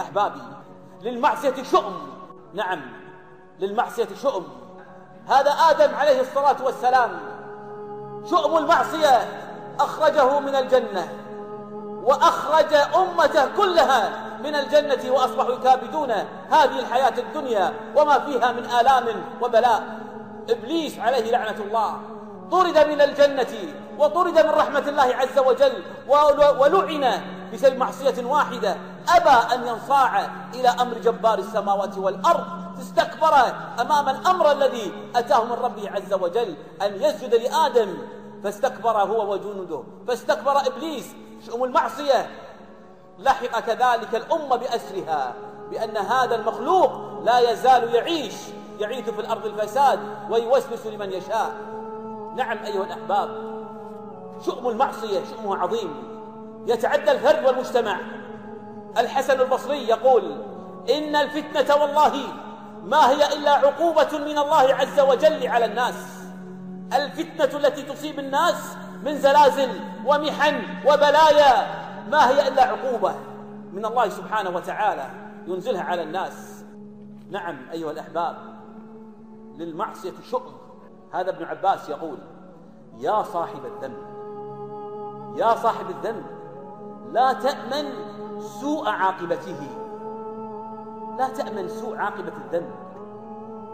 أحبابي للمعصية شؤم. نعم للمعصية شؤم. هذا آدم عليه الصلاة والسلام. شؤم المعصية أخرجه من الجنة وأخرج أمته كلها من الجنة وأصبحوا يكابدون هذه الحياة الدنيا وما فيها من آلام وبلاء. إبليس عليه لعنة الله. طرد من الجنة وطرد من رحمة الله عز وجل ولعن بسبب معصية واحدة. أبى أن ينصاع إلى أمر جبار السماوات والأرض استكبر أمام الأمر الذي أتاه من ربه عز وجل أن يسجد لآدم. فاستكبر هو وجنوده فاستكبر إبليس شؤم المعصية. لحق كذلك الأمة بأسرها بأن هذا المخلوق لا يزال يعيش يعيث في الأرض الفساد ويوسوس لمن يشاء. نعم أيها الأحباب شؤم المعصية شؤمه عظيم يتعدى الفرد والمجتمع. الحسن البصري يقول إن الفتنة والله ما هي إلا عقوبة من الله عز وجل على الناس. الفتنة التي تصيب الناس من زلازل ومحن وبلايا ما هي إلا عقوبة من الله سبحانه وتعالى ينزلها على الناس. نعم أيها الأحباب للمعصية شؤم هذا ابن عباس يقول يا صاحب الذنب يا صاحب الذنب لا تأمن سوء عاقبته. لا تأمن سوء عاقبة الذنب.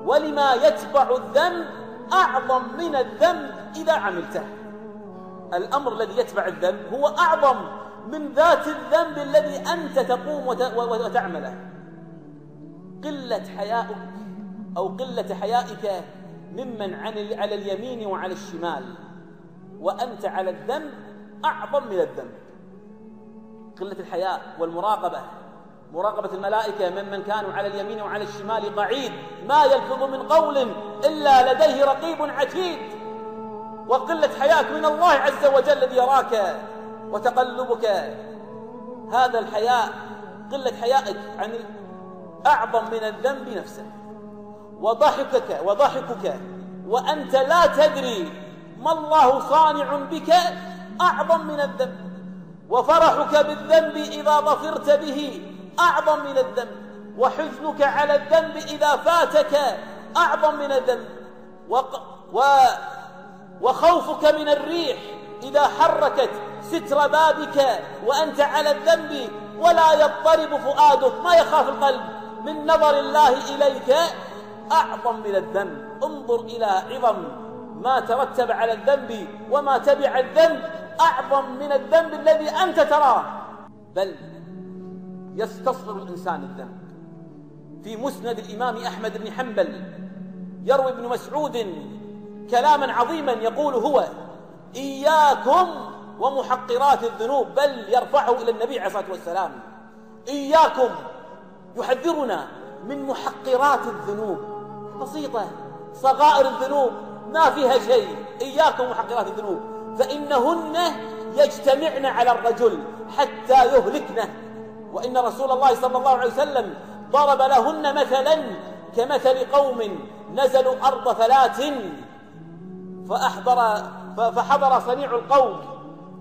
ولما يتبع الذنب أعظم من الذنب إذا عملته. الأمر الذي يتبع الذنب هو أعظم من ذات الذنب الذي أنت تقوم وتعمله. قلة حيائك أو قلة حيائك ممن على اليمين وعلى الشمال. وأنت على الذنب أعظم من الذنب. قلة الحياء والمراقبة. مراقبة الملائكة ممن كانوا على اليمين وعلى الشمال قعيد ما يلفظ من قول إلا لديه رقيب عتيد. وقلة حياك من الله عز وجل الذي يراك وتقلبك. هذا الحياء قلة حيائك عن أعظم من الذنب نفسه. وضحكك وضحكك. وأنت لا تدري ما الله صانع بك أعظم من الذنب. وفرحك بالذنب إذا ظفرت به أعظم من الذنب وحزنك على الذنب إذا فاتك أعظم من الذنب. و... وخوفك من الريح إذا حركت ستر بابك وأنت على الذنب ولا يضطرب فؤادك ما يخاف القلب من نظر الله إليك أعظم من الذنب انظر إلى عظم ما ترتب على الذنب وما تبع الذنب أعظم من الذنب الذي أنت تراه. بل يستصغر الإنسان الذنب. في مسند الإمام أحمد بن حنبل يروي ابن مسعود كلاما عظيما يقول هو إياكم ومحقرات الذنوب بل يرفعه إلى النبي عليه الصلاة والسلام. إياكم يحذرنا من محقرات الذنوب. بسيطة. صغائر الذنوب ما فيها شيء. إياكم محقرات الذنوب. فإنهن يجتمعن على الرجل حتى يهلكنه. وإن رسول الله صلى الله عليه وسلم ضرب لهن مثلا كمثل قوم نزلوا أرض فلات فأحضر فحضر صنيع القوم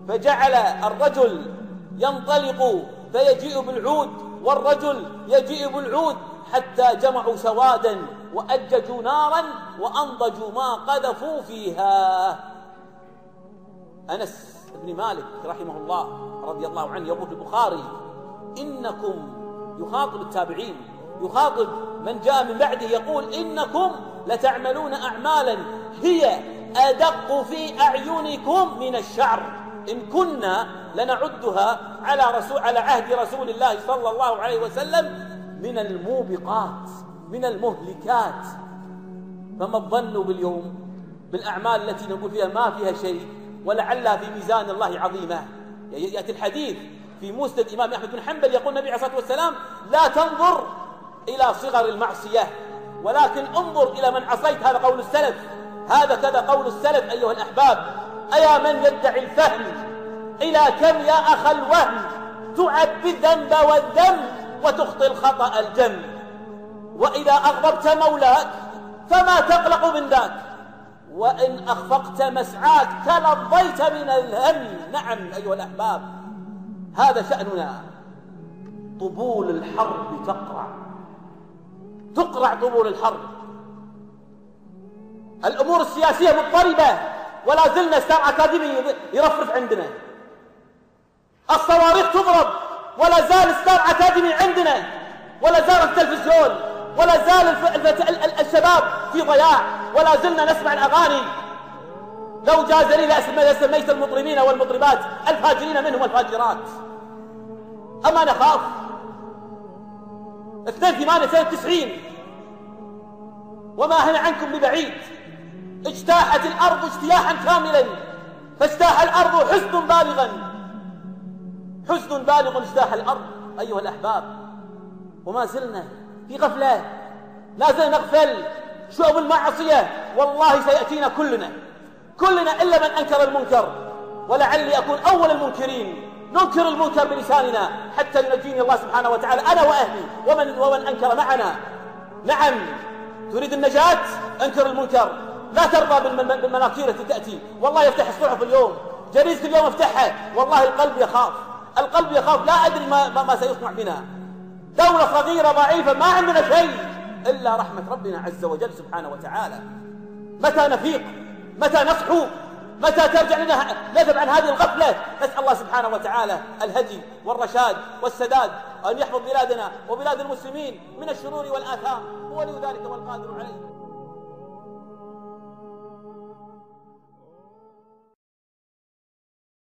فجعل الرجل ينطلق فيجيء بالعود والرجل يجيء بالعود حتى جمعوا سوادا وأججوا نارا وأنضجوا ما قذفوا فيها. أنس بن مالك رحمه الله رضي الله عنه يقول في البخاري إنكم يخاطب التابعين يخاطب من جاء من بعده يقول إنكم لتعملون أعمالا هي أدق في أعينكم من الشعر. إن كنا لنعدها على رسول على عهد رسول الله صلى الله عليه وسلم من الموبقات من المهلكات. فما الظن باليوم؟ بالأعمال التي نقول فيها ما فيها شيء. ولعلها في ميزان الله عظيمة. يأتي الحديث في مسند الإمام أحمد بن حنبل يقول النبي عليه الصلاة والسلام لا تنظر إلى صغر المعصية ولكن انظر إلى من عصيت هذا قول السلف. هذا كذا قول السلف أيها الأحباب. أيا من يدعي الفهم إلى كم يا أخ الوهم؟ تعبي الذنب والذنب وتخطي الخطأ الجم. وإذا أغضبت مولاك فما تقلق من ذاك. وإن أخفقت مسعاك تلظيت من الهم. نعم أيها الأحباب هذا شأننا. طبول الحرب تقرع. تقرع طبول الحرب. الأمور السياسية مضطربة ولا زلنا ستار أكاديمي يرفرف عندنا. الصواريخ تضرب ولا زال ستار أكاديمي عندنا. ولا زال التلفزيون ولا زال الشباب في ضياع. ولا زلنا نسمع الأغاني. لو جاز لي لسميت المطربين والمطربات الفاجرين منهم الفاجرات أما نخاف اثنين ثمانية سنة تسعين وما هنا عنكم ببعيد. اجتاحت الأرض اجتياحا كاملا. فاجتاح الأرض حزن بالغا. حزن بالغ اجتاح الأرض أيها الأحباب. وما زلنا في غفلة. لا زلنا نغفل. شؤم المعصية. والله سيأتينا كلنا. كلنا إلا من أنكر المنكر. ولعلي أكون أول المنكرين. ننكر المنكر بلساننا حتى ينجيني الله سبحانه وتعالى أنا وأهلي. ومن, ومن أنكر معنا. نعم. تريد النجاة؟ أنكر المنكر. لا ترضى بالمناكير التي تأتي. والله يفتح الصحف اليوم. جريدة اليوم افتحها. والله القلب يخاف. القلب يخاف. لا أدري ما, ما, ما سيصنع بنا. دولة صغيرة ضعيفة ما عندنا شيء. إلا رحمة ربنا عز وجل سبحانه وتعالى. متى نفيق؟ متى نصحو؟ متى ترجع لنا نذهب عن هذه الغفلة؟ نسأل الله سبحانه وتعالى الهدي والرشاد والسداد أن يحفظ بلادنا وبلاد المسلمين من الشرور والآثام. هو ولي ذلك والقادر عليه.